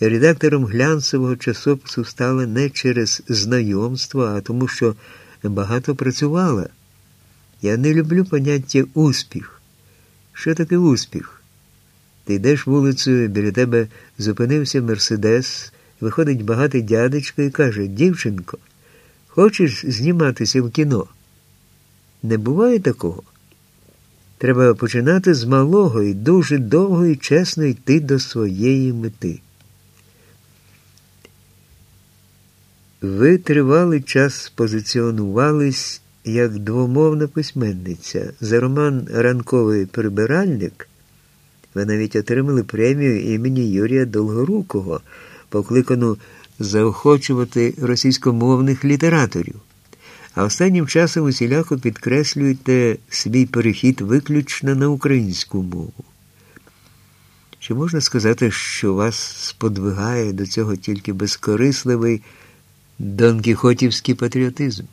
Редактором глянцевого часопису стала не через знайомство, а тому, що багато працювала. Я не люблю поняття успіх. Що таке успіх? Ти йдеш вулицею, біля тебе зупинився Мерседес, виходить багатий дядечко і каже: Дівчинко, хочеш зніматися в кіно? Не буває такого. Треба починати з малого і дуже довго і чесно йти до своєї мети. Ви тривалий час позиціонувались як двомовна письменниця. За роман Ранковий прибиральник ви навіть отримали премію імені Юрія Долгорукого, покликану заохочувати російськомовних літераторів. А останнім часом усіляко підкреслюєте свій перехід виключно на українську мову. Чи можна сказати, що вас сподвигає до цього тільки безкорисливий донкіхотівський патріотизм?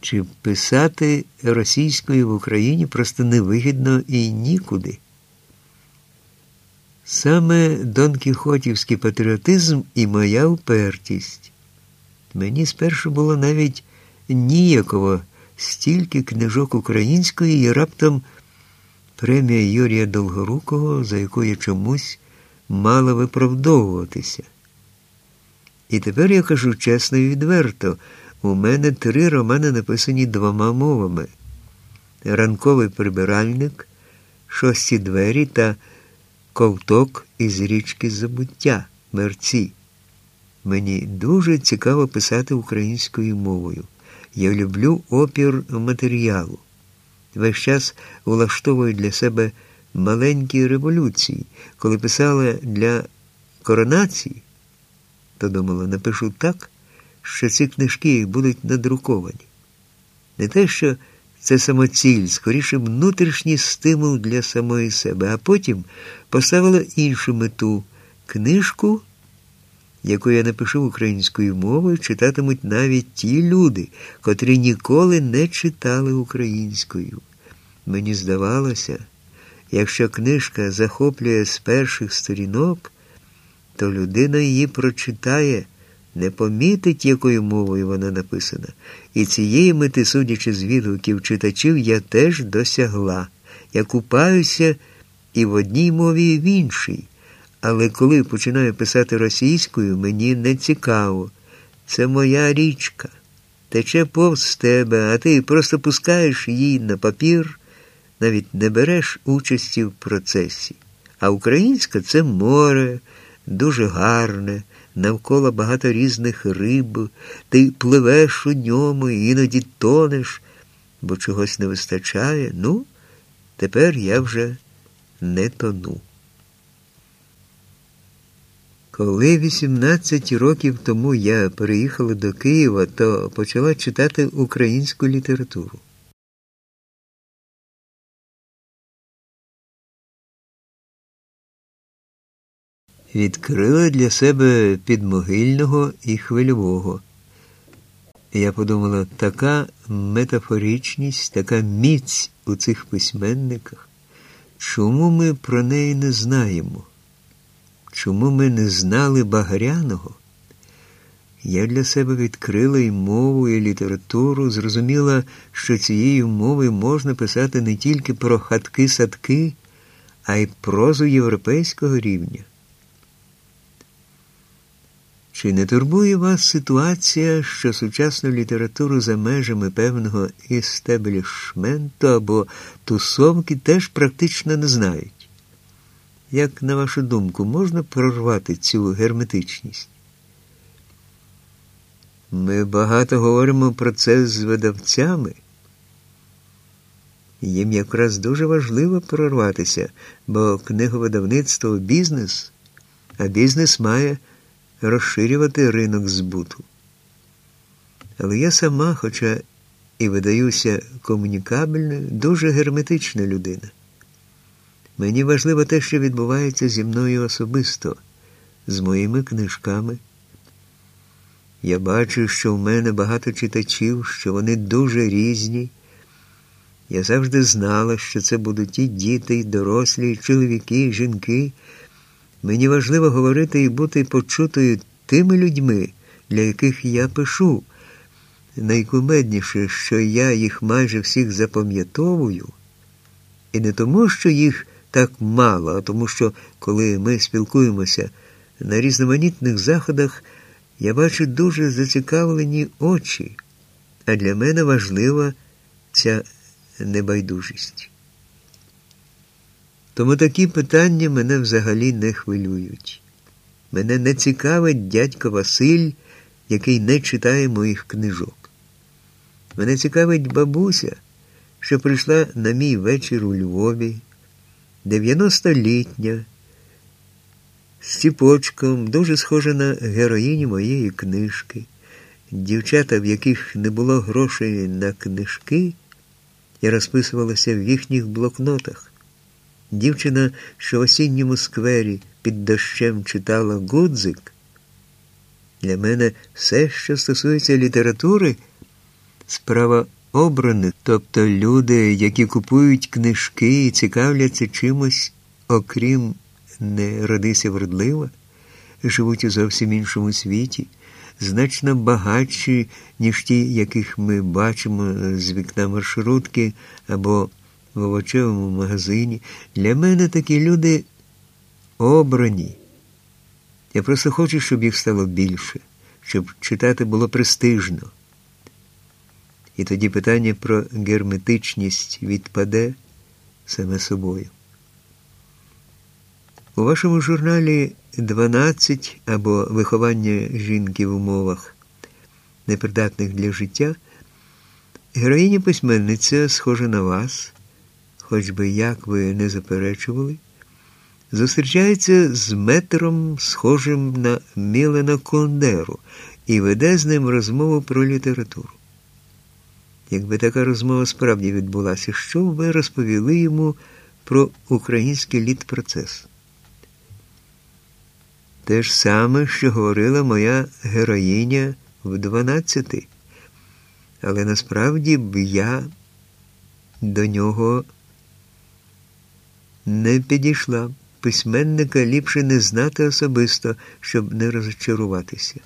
Чи писати російською в Україні просто невигідно і нікуди? Саме донкіхотівський патріотизм і моя упертість. Мені спершу було навіть ніяково стільки книжок української і раптом премія Юрія Долгорукого, за яку я чомусь мала виправдовуватися. І тепер я кажу чесно і відверто, у мене три романи написані двома мовами: Ранковий прибиральник, Шості двері та Ковток із річки Забуття мерці. Мені дуже цікаво писати українською мовою. Я люблю опір матеріалу. Весь час влаштовую для себе маленькі революції. Коли писала для коронації, то думала, напишу так, що ці книжки будуть надруковані. Не те, що це самоціль, скоріше внутрішній стимул для самої себе, а потім поставила іншу мету книжку яку я напишу українською мовою, читатимуть навіть ті люди, котрі ніколи не читали українською. Мені здавалося, якщо книжка захоплює з перших сторінок, то людина її прочитає, не помітить, якою мовою вона написана. І цієї мети, судячи з відгуків читачів, я теж досягла. Я купаюся і в одній мові, і в іншій. Але коли починаю писати російською, мені не цікаво. Це моя річка. Тече повз тебе, а ти просто пускаєш її на папір, навіть не береш участі в процесі. А українська це море, дуже гарне, навколо багато різних риб, ти пливеш у ньому і іноді тонеш, бо чогось не вистачає. Ну, тепер я вже не тону. Коли 18 років тому я переїхала до Києва, то почала читати українську літературу. Відкрила для себе підмогильного і хвильового. Я подумала, така метафоричність, така міць у цих письменниках. Чому ми про неї не знаємо? Чому ми не знали Багряного? Я для себе відкрила і мову, і літературу, зрозуміла, що цією мовою можна писати не тільки про хатки-садки, а й прозу європейського рівня. Чи не турбує вас ситуація, що сучасну літературу за межами певного істеблішменту або тусовки теж практично не знають? Як, на вашу думку, можна прорвати цю герметичність? Ми багато говоримо про це з видавцями. Їм якраз дуже важливо прорватися, бо книговидавництво бізнес, а бізнес має розширювати ринок збуту. Але я сама, хоча і видаюся комунікабельною, дуже герметична людина. Мені важливо те, що відбувається зі мною особисто, з моїми книжками. Я бачу, що в мене багато читачів, що вони дуже різні. Я завжди знала, що це будуть і діти, і дорослі, і чоловіки, і жінки. Мені важливо говорити і бути почутою тими людьми, для яких я пишу. Найкумедніше, що я їх майже всіх запам'ятовую, і не тому, що їх так мало, а тому, що коли ми спілкуємося на різноманітних заходах, я бачу дуже зацікавлені очі, а для мене важлива ця небайдужість. Тому такі питання мене взагалі не хвилюють. Мене не цікавить дядько Василь, який не читає моїх книжок. Мене цікавить бабуся, що прийшла на мій вечір у Львові, 90-літня, з ціпочком, дуже схожа на героїні моєї книжки. Дівчата, в яких не було грошей на книжки, я розписувалася в їхніх блокнотах. Дівчина, що в осінньому сквері під дощем читала Гудзик. Для мене все, що стосується літератури, справа обраних, тобто люди, які купують книжки і цікавляться чимось, окрім не родися вродлива, живуть у зовсім іншому світі, значно багатші, ніж ті, яких ми бачимо з вікна маршрутки або в овочевому магазині. Для мене такі люди обрані. Я просто хочу, щоб їх стало більше, щоб читати було престижно. І тоді питання про герметичність відпаде саме собою. У вашому журналі 12 або виховання жінки в умовах, непридатних для життя, героїня письменниця, схожа на вас, хоч би як ви не заперечували, зустрічається з метром, схожим на Мілена Кондеру, і веде з ним розмову про літературу. Якби така розмова справді відбулася, що ви розповіли йому про український літпроцес? Те ж саме, що говорила моя героїня в 12. Але насправді б я до нього не підійшла. Письменника ліпше не знати особисто, щоб не розчаруватися.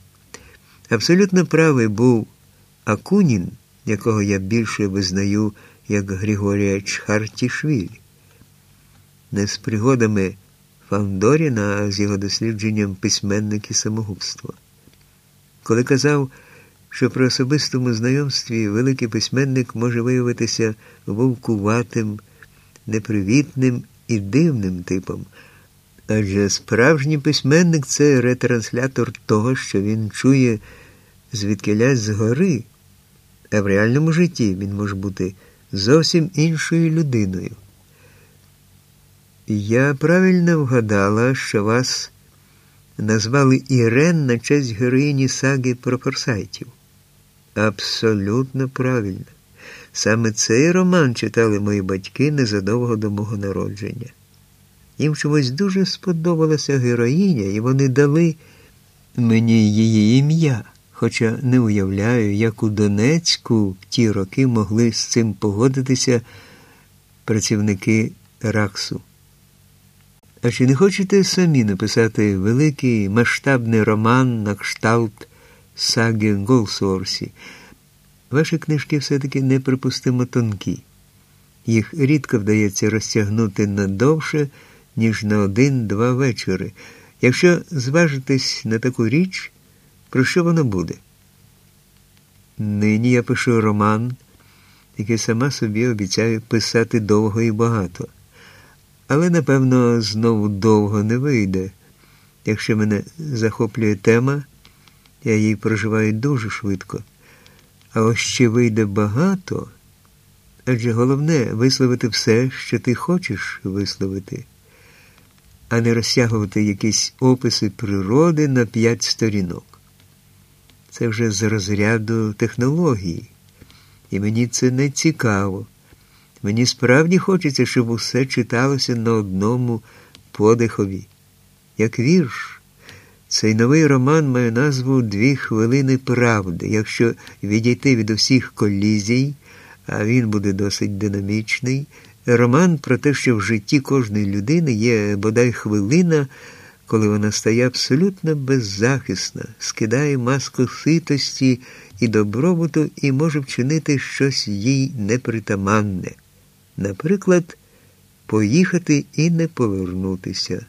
Абсолютно правий був Акунін, якого я більше визнаю як Григорія Чхартішвілі. Не з пригодами Фандоріна, а з його дослідженням письменник і самогубство. Коли казав, що при особистому знайомстві великий письменник може виявитися вовкуватим, непривітним і дивним типом, адже справжній письменник це ретранслятор того, що він чує звідкилясь згори, а в реальному житті він може бути зовсім іншою людиною. Я правильно вгадала, що вас назвали Ірен на честь героїні саги про форсайтів. Абсолютно правильно. Саме цей роман читали мої батьки незадовго до мого народження. Їм чомусь дуже сподобалася героїня, і вони дали мені її ім'я, хоча не уявляю, як у Донецьку в ті роки могли з цим погодитися працівники Раксу. А чи не хочете самі написати великий масштабний роман на кшталт саги Голсуорсі? Ваші книжки все-таки неприпустимо тонкі. Їх рідко вдається розтягнути надовше, ніж на один-два вечори. Якщо зважитись на таку річ, про що воно буде? Нині я пишу роман, який сама собі обіцяю писати довго і багато. Але, напевно, знову довго не вийде. Якщо мене захоплює тема, я її проживаю дуже швидко. А ось ще вийде багато, адже головне висловити все, що ти хочеш висловити, а не розтягувати якісь описи природи на п'ять сторінок. Це вже з розряду технології, і мені це не цікаво. Мені справді хочеться, щоб усе читалося на одному подихові. Як вірш, цей новий роман має назву Дві хвилини правди. Якщо відійти від усіх колізій, а він буде досить динамічний. Роман про те, що в житті кожної людини є бодай хвилина, коли вона стає абсолютно беззахисна, скидає маску ситості і добробуту і може вчинити щось їй непритаманне. Наприклад, поїхати і не повернутися.